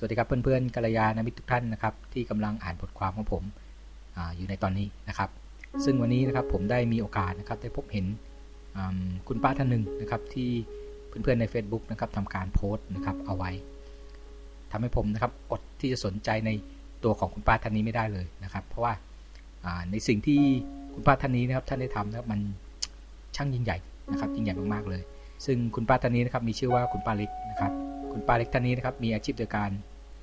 สวัสดีครับเพื่อนๆกัลยาณมิตรทุกท่านนะครับ ที่กำลังอ่านบทความของผมออยู่ในตอนนี้นะครับ ซึ่งวันนี้นะครับผมได้มีโอกาสนะครับได้พบเห็นคุณป้าท่านหนึ่งนะครับ ที่เพื่อนๆใน Facebook นะครับทำการโพสต์นะครับเอาไว้ทำให้ผมนะครับอดที่จะสนใจในตัวของคุณป้าท่านนี้ไม่ได้เลยนะครับ เพราะว่าในสิ่งที่คุณป้าท่านนี้นะครับท่านได้ทำนะครับมันช่างยิ่งใหญ่นะครับยิ่งใหญ่มากๆเลย ซึ่งคุณป้าท่านนี้นะครับมีชื่อว่าคุณป้าเล็กนะครับ คุณป้าเล็กท่านนี้นะครับมีอาชีพโดยการ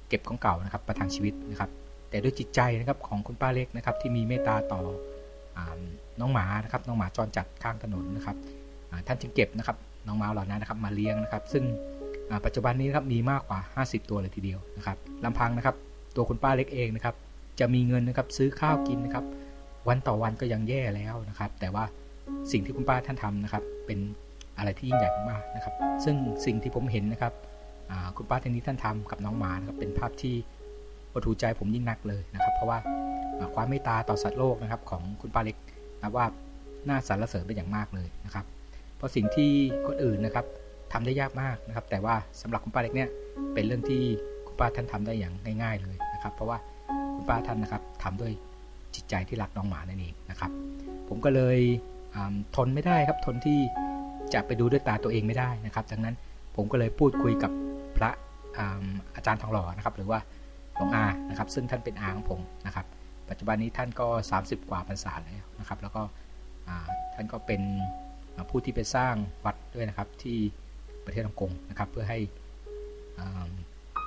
เก็บของเก่านะครับ ประทังชีวิตนะครับ แต่ด้วยจิตใจนะครับของคุณป้าเล็กนะครับ ที่มีเมตตาต่ออน้องหมานะครับ น้องหมาจรจัดข้างถนนนะครับท่านจึงเก็บนะครับน้องหมาเหล่านั้นนะครับ มาเลี้ยงนะครับ ซึ่งปัจจุบันนี้นะครับมีมากกว่า 50 ตัวเลยทีเดียวนะครับลำพังนะครับ ตัวคุณป้าเล็กเองนะครับ จะมีเงินนะครับซื้อข้าวกินนะครับ วันต่อวันก็ยังแย่แล้วนะครับ แต่ว่าสิ่งที่คุณป้าท่านทำนะครับ เป็นอะไรที่ยิ่งใหญ่มากนะครับ ซึ่งสิ่งที่ผมเห็นนะครับ คุณป้าท่านนี้ท่านทำกับน้องหมานะครับเป็นภาพที่ประทูใจผมยิ่งนักเลยนะครับ เพราะว่าความเมตตาต่อสัตว์โลกนะครับ ของคุณป้าเล็กนะว่าน่าสรรเสริญเป็นอย่างมากเลยนะครับ เพราะสิ่งที่คนอื่นนะครับทำได้ยากมากนะครับ แต่ว่าสำหรับคุณป้าเล็กเนี่ยเป็นเรื่องที่คุณป้าท่านทำได้อย่างง่ายๆเลยนะครับ เพราะว่าคุณป้าท่านนะครับทำด้วยจิตใจที่รักน้องหมานั่นเองนะครับ ผมก็เลยทนไม่ได้ครับทนที่จะไปดูด้วยตาตัวเองไม่ได้นะครับดังนั้นผมก็เลยพูดคุยกับ พระอาจารย์ทองหล่อนะครับ หรือว่าหลวงอานะครับ ซึ่งท่านเป็นอาของผมนะครับ ปัจจุบันนี้ท่านก็ 30 กว่าพรรษาแล้วนะครับ แล้วก็ท่านก็เป็นผู้ที่ไปสร้างวัดด้วยนะครับที่ประเทศฮ่องกงนะครับ เพื่อให้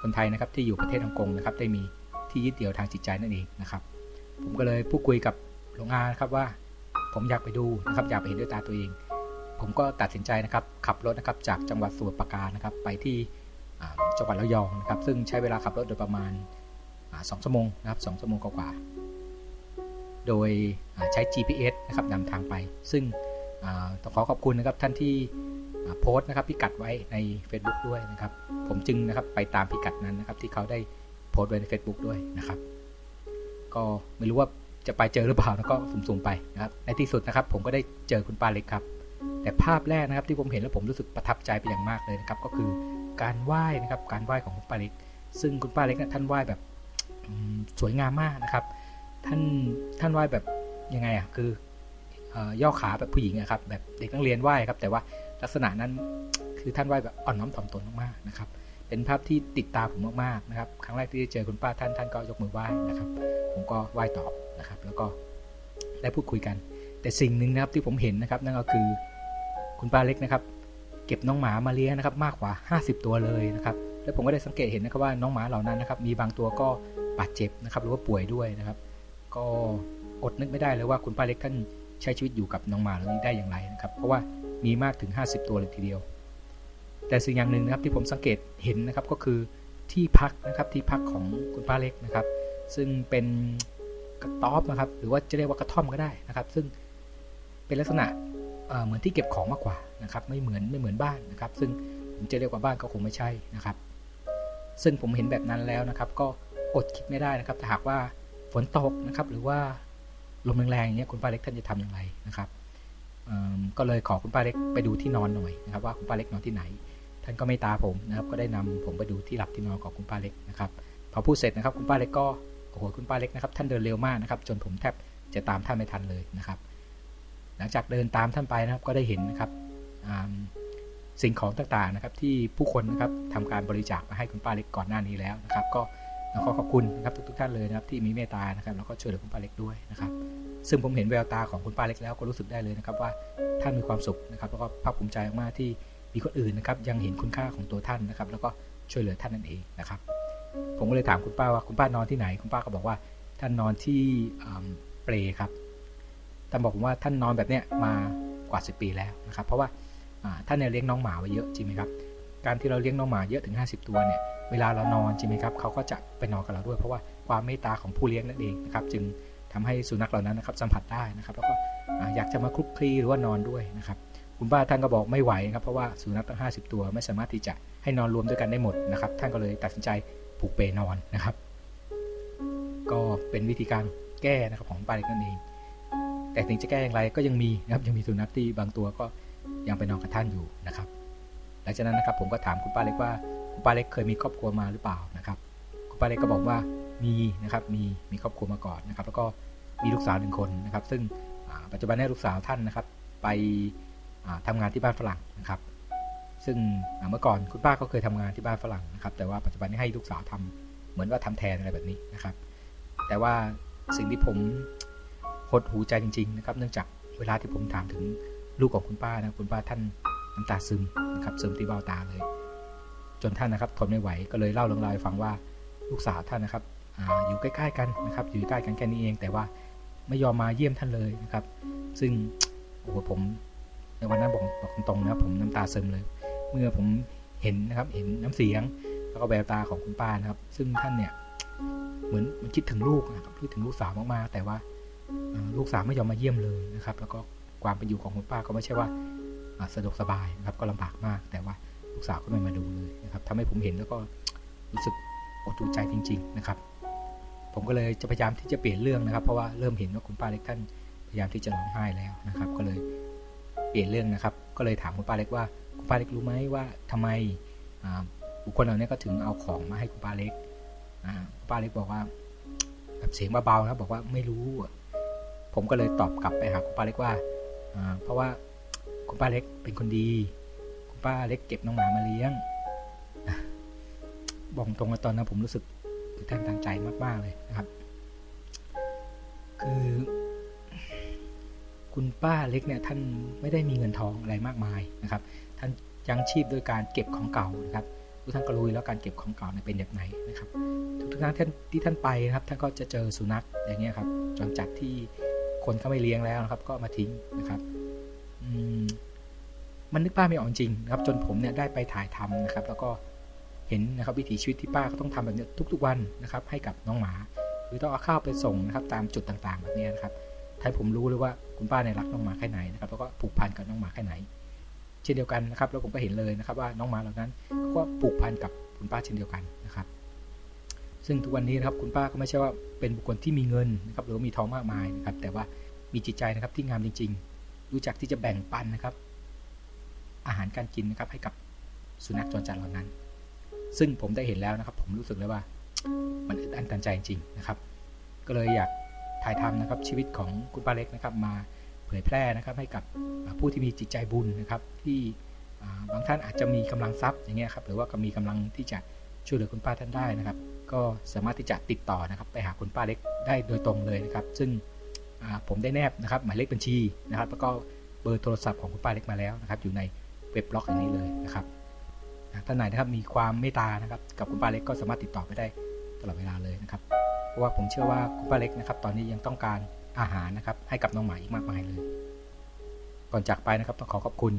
คนไทยนะครับที่อยู่ประเทศฮ่องกงนะครับ ได้มีที่ยึดเหนี่ยวทางจิตใจนั่นเองนะครับ ผมก็เลยพูดคุยกับหลวงอาครับว่า ผมอยากไปดูนะครับ อยากไปเห็นด้วยตาตัวเอง ผมก็ตัดสินใจนะครับ ขับรถนะครับจากจังหวัดสมุทรปราการนะครับ ไปที่ จังหวัดระยองนะครับ ซึ่งใช้เวลาขับรถโดยประมาณสองชั่วโมงนะครับสองชั่วโมงกว่าโดยใช้ GPS นะครับนำทางไป ซึ่งต้องขอขอบคุณนะครับท่านที่โพสต์นะครับพิกัดไว้ใน Facebook ด้วยนะครับ ผมจึงนะครับไปตามพิกัดนั้นนะครับ ที่เขาได้โพสต์ไว้ใน Facebook ด้วยนะครับ ก็ไม่รู้ว่าจะไปเจอหรือเปล่าแล้วก็สุ่มๆไปนะครับ ในที่สุดนะครับ ผมก็ได้เจอคุณป้าเล็กครับ แต่ภาพแรกนะครับที่ผมเห็นแล้วผมรู้สึกประทับใจไปอย่างมากเลยนะครับ ก็คือ การไหว้นะครับ การไหว้ของคุณป้าเล็ก ซึ่งคุณป้าเล็กเนี่ยท่านไหว้แบบสวยงามมากนะครับ ท่านท่านไหว้แบบยังไงอะคือย่อขาแบบผู้หญิงนะครับ แบบเด็กนักเรียนไหว้ครับ แต่ว่าลักษณะนั้นคือท่านไหว้แบบอ่อนน้อมถ่อมตนมากๆนะครับ เป็นภาพที่ติดตาผมมากๆนะครับ ครั้งแรกที่ได้เจอคุณป้าท่านท่านก็ยกมือไหว้นะครับ ผมก็ไหว้ตอบนะครับ แล้วก็ได้พูดคุยกัน แต่สิ่งหนึ่งนะครับที่ผมเห็นนะครับ นั่นก็คือคุณป้าเล็กนะครับ เก็บน้องหมามาเลี้ยงนะครับมากกว่า 50 ตัวเลยนะครับแล้วผมก็ได้สังเกตเห็นนะครับว่าน้องหมาเหล่านั้นนะครับมีบางตัวก็บาดเจ็บนะครับหรือว่าป่วยด้วยนะครับ ก็อดนึกไม่ได้เลยว่าคุณป้าเล็กท่านใช้ชีวิตอยู่กับน้องหมาเหล่านี้ได้อย่างไรนะครับ เพราะว่ามีมากถึง 50 ตัวเลยทีเดียว แต่สิ่งอย่างหนึ่งนะครับที่ผมสังเกตเห็นนะครับก็คือที่พักนะครับที่พักของคุณป้าเล็กนะครับ ซึ่งเป็นกระต๊อบนะครับ หรือว่าจะเรียกว่ากระท่อมก็ได้นะครับ ซึ่งเป็นลักษณะ เหมือนที่เก็บของมากกว่านะครับไม่เหมือนไม่เหมือนบ้านนะครับ ซึ่งผมจะเรียกว่าบ้านก็คงไม่ใช่นะครับ ซึ่งผมเห็นแบบนั้นแล้วนะครับ ก็อดคิดไม่ได้นะครับถ้าหากว่าฝนตกนะครับ หรือว่าลมแรงๆอย่างเงี้ยคุณป้าเล็กท่านจะทำอย่างไรนะครับก็เลยขอคุณป้าเล็กไปดูที่นอนหน่อยนะครับ ว่าคุณป้าเล็กนอนที่ไหน ท่านก็ไม่ตาผมนะครับ ก็ได้นำผมไปดูที่หลับที่นอนของคุณป้าเล็กนะครับพอพูดเสร็จนะครับ คุณป้าเล็กก็โอ้โหคุณป้าเล็กนะครับ ท่านเดินเร็วมากนะครับ จนผมแทบจะตามท่านไม่ทันเลยนะครับ หลังจากเดินตามท่านไปนะครับก็ได้เห็นนะครับสิ่งของต่างๆนะครับ ที่ผู้คนนะครับทำการบริจาคมาให้คุณป้าเล็กก่อนหน้านี้แล้วนะครับ ก็ขอขอบคุณนะครับทุกๆท่านเลยนะครับ ที่มีเมตตานะครับแล้วก็ช่วยเหลือคุณป้าเล็กด้วยนะครับ ซึ่งผมเห็นแววตาของคุณป้าเล็กแล้วก็รู้สึกได้เลยนะครับ ว่าท่านมีความสุขนะครับแล้วก็ภาคภูมิใจมากที่มีคนอื่นนะครับ ยังเห็นคุณค่าของตัวท่านนะครับ แล้วก็ช่วยเหลือท่านนั่นเองนะครับ ผมก็เลยถามคุณป้าว่าคุณป้านอนที่ไหน คุณป้าก็บอกว่าท่านนอนที่เปรครับ ท่านบอกผมว่าท่านนอนแบบเนี้ยมากว่า 10 ปีแล้วนะครับ เพราะว่าท่านเนี่ยเลี้ยงน้องหมาไว้เยอะจริงไหมครับ การที่เราเลี้ยงน้องหมาเยอะถึง 50 ตัวเนี่ยเวลาเรานอนจริงไหมครับเขาก็จะไปนอนกับเราด้วย เพราะว่าความเมตตาของผู้เลี้ยงนั่นเองนะครับ จึงทำให้สุนัขเหล่านั้นนะครับสัมผัสได้นะครับ แล้วก็อยากจะมาคลุกคลีหรือว่านอนด้วยนะครับ คุณป้าท่านก็บอกไม่ไหวครับเพราะว่าสุนัขตั้ง 50 ตัวไม่สามารถที่จะให้นอนรวมด้วยกันได้หมดนะครับ ท่านก็เลยตัดสินใจผูกเปนอนนะครับ ก็เป็นวิธีการแก้นะครับของป้าเล็กนั่นเอง แต่ถึงจะแก้อย่างไรก็ยังมีนะครับยังมีสุนัขที่บางตัวก็ยังไปนอนกับท่านอยู่นะครับหลังจากนั้นนะครับผมก็ถามคุณป้าเล็กว่าคุณป้าเล็กเคยมีครอบครัวมาหรือเปล่านะครับคุณป้าเล็กก็บอกว่ามีนะครับมีมีครอบครัวมาก่อนนะครับ แล้วก็มีลูกสาวหนึ่งคนนะครับ ซึ่งปัจจุบันนี้ลูกสาวท่านนะครับ ไปทำงานที่บ้านฝรั่งนะครับ ซึ่งเมื่อก่อนคุณป้าก็เคยทำงานที่บ้านฝรั่งนะครับ แต่ว่าปัจจุบันนี้ให้ลูกสาวทำเหมือนว่าทำแทนอะไรแบบนี้นะครับ แต่ว่าสิ่งที่ผม หดหูใจจริง ๆ นะครับ เนื่องจากเวลาที่ผมถามถึงลูกของคุณป้านะคุณป้าท่านน้ำตาซึมนะครับซึมที่เบ้าตาเลย จนท่านนะครับทนไม่ไหวก็เลยเล่าเรื่องราวให้ฟังว่าลูกสาวท่านนะครับออยู่ใกล้ ๆ กันนะครับ อยู่ใกล้กันแค่นี้เอง แต่ว่าไม่ยอมมาเยี่ยมท่านเลยนะครับ ซึ่งโอ้โหผมในวันนั้นบอกบอกตรงๆนะผมน้ำตาซึมเลย เมื่อผมเห็นนะครับเห็นน้ำเสียง แล้วก็แววตาของคุณป้านะครับ ซึ่งท่านเนี่ยเหมือนมันคิดถึงลูกนะครับคิดถึงลูกสาวมากๆแต่ว่า ลูกสาวไม่ยอมมาเยี่ยมเลยนะครับ แล้วก็ความเป็นอยู่ของคุณป้าก็ไม่ใช่ว่าสะดวกสบายนะครับ ก็ลำบากมาก แต่ว่าลูกสาวก็ไม่มาดูเลยนะครับทำให้ผมเห็นแล้วก็รู้สึกอดดูใจจริง ๆ นะครับ ผมก็เลยจะพยายามที่จะเปลี่ยนเรื่องนะครับ เพราะว่าเริ่มเห็นว่าคุณป้าเล็กท่านพยายามที่จะร้องไห้แล้วนะครับ ก็เลยเปลี่ยนเรื่องนะครับ ก็เลยถามคุณป้าเล็กว่าคุณป้าเล็กรู้ไหมว่าทำไมบุคคลเหล่านี้ก็ถึงเอาของมาให้คุณป้าเล็กคุณป้าเล็กบอกว่าแบบเสียงเบาๆนะบอกว่าไม่รู้ ผมก็เลยตอบกลับไปหาคุณป้าเล็กว่า เพราะว่าคุณป้าเล็กเป็นคนดี คุณป้าเล็กเก็บน้องหมามาเลี้ยง บอกตรงว่าตอนนั้นผมรู้สึกตื่นเต้นตังใจมาก ๆ เลยนะครับ คือ คุณป้าเล็กเนี่ยท่านไม่ได้มีเงินทองอะไรมากมายนะครับ ท่านยังชีพโดยการเก็บของเก่านะครับทุกท่านก็รู้แล้วการเก็บของเก่าเป็นแบบไหนนะครับ ทุกๆครั้งที่ท่านไปนะครับ ท่านก็จะเจอสุนัขอย่างเงี้ยครับจนจัดที่ คนเขาไม่เลี้ยงแล้วนะครับ ก็มาทิ้งนะครับมันนึกป้าไม่ออกจริงนะครับ จนผมเนี่ยได้ไปถ่ายทำนะครับ แล้วก็เห็นนะครับวิถีชีวิตที่ป้าเขาต้องทำแบบนี้ทุก ๆ วันนะครับ ให้กับน้องหมาหรือต้องเอาข้าวไปส่งนะครับ ตามจุดต่างๆ แบบนี้นะครับถ้าผมรู้เลยว่าคุณป้าเนี่ยรักน้องหมาแค่ไหนนะครับแล้วก็ผูกพันกับน้องหมาแค่ไหน เช่นเดียวกันนะครับ แล้วผมก็เห็นเลยนะครับ ว่าน้องหมาเหล่านั้นก็ผูกพันกับคุณป้าเช่นเดียวกันนะครับ ซึ่งทุกวันนี้นะครับคุณป้าก็ไม่ใช่ว่าเป็นบุคคลที่มีเงินนะครับหรือมีทองมากมายนะครับ แต่ว่ามีจิตใจนะครับที่งามจริง ๆ รู้จักที่จะแบ่งปันนะครับ อาหารการกินนะครับให้กับสุนัขจรจัดเหล่านั้น ซึ่งผมได้เห็นแล้วนะครับ ผมรู้สึกเลยว่า มันอึดอั้นตันใจจริงๆนะครับ ก็เลยอยากถ่ายทำนะครับชีวิตของคุณป้าเล็กนะครับ มาเผยแพร่นะครับให้กับผู้ที่มีจิตใจบุญนะครับ ที่บางท่านอาจจะมีกำลังทรัพย์อย่างเงี้ยครับหรือว่ามีกำลังที่จะ ช่วยเหลือคุณป้าท่านได้นะครับ ก็สามารถที่จะติดต่อนะครับ ไปหาคุณป้าเล็กได้โดยตรงเลยนะครับ ซึ่งผมได้แนบนะครับ หมายเลขบัญชีนะครับ แล้วก็เบอร์โทรศัพท์ของคุณป้าเล็กมาแล้วนะครับ อยู่ในเว็บบล็อกอย่างนี้เลยนะครับท่านไหนนะครับมีความเมตตานะครับ กับคุณป้าเล็กก็สามารถติดต่อไปได้ตลอดเวลาเลยนะครับ เพราะว่าผมเชื่อว่าคุณป้าเล็กนะครับ ตอนนี้ยังต้องการอาหารนะครับ ให้กับน้องหมาอีกมากมายเลย ก่อนจากไปนะครับต้องขอขอบคุณ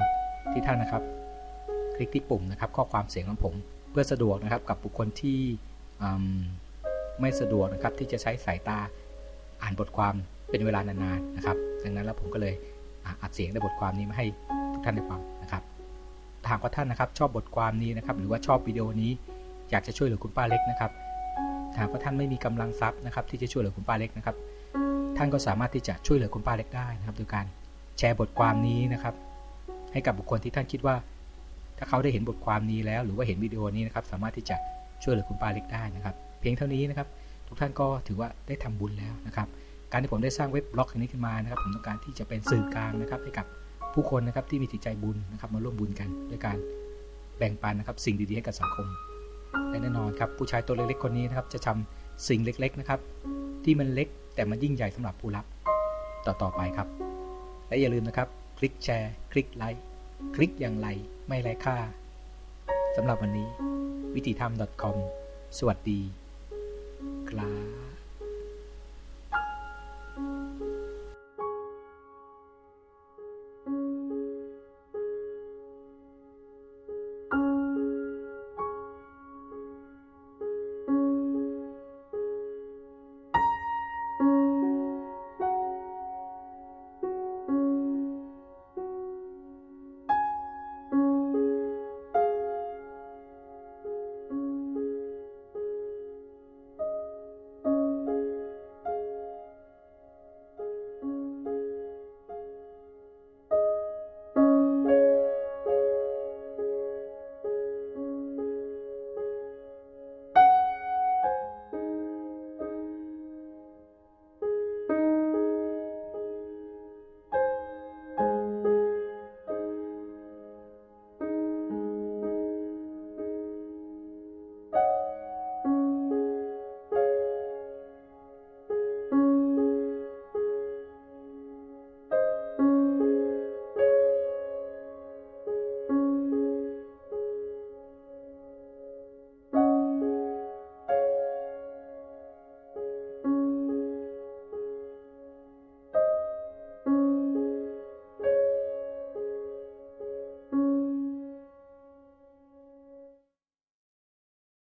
ที่ท่านนะครับ คลิกที่ปุ่มนะครับ ข้อความเสียงของผม เพื่อสะดวกนะครับกับบุคคลที่ไม่สะดวกนะครับที่จะใช้สายตาอ่านบทความเป็นเวลานานๆนะครับ ดังนั้นแล้วผมก็เลยอัดเสียงในบทความนี้มาให้ทุกท่านได้ฟังนะครับหากว่าท่านนะครับ ชอบบทความนี้นะครับ หรือว่าชอบวิดีโอนี้อยากจะช่วยเหลือคุณป้าเล็กนะครับหากว่าท่านไม่มีกำลังทรัพย์นะครับ ที่จะช่วยเหลือคุณป้าเล็กนะครับ ท่านก็สามารถที่จะช่วยเหลือคุณป้าเล็กได้นะครับโดยการแชร์บทความนี้นะครับ ให้กับบุคคลที่ท่านคิดว่า ถ้าเขาได้เห็นบทความนี้แล้ว หรือว่าเห็นวิดีโอนี้นะครับ สามารถที่จะช่วยเหลือคุณป้าเล็กได้นะครับ เพียงเท่านี้นะครับ ทุกท่านก็ถือว่าได้ทำบุญแล้วนะครับ การที่ผมได้สร้างเว็บบล็อกอันนี้ขึ้นมานะครับ ผมต้องการที่จะเป็นสื่อกลางนะครับ ให้กับผู้คนนะครับที่มีจิตใจบุญนะครับมาร่วมบุญกันด้วยการแบ่งปันนะครับ สิ่งดีๆให้กับสังคมและแน่นอนครับผู้ชายตัวเล็กๆคนนี้นะครับจะทำสิ่งเล็กๆนะครับ ที่มันเล็กแต่มันยิ่งใหญ่สำหรับผู้รับต่อๆไปครับ และอย่าลืมนะครับ คลิกแชร์ คลิกไลค์ คลิกอย่างไรไม่ไร้ค่าสำหรับวันนี้ วิธีทำ .com สวัสดี ครับ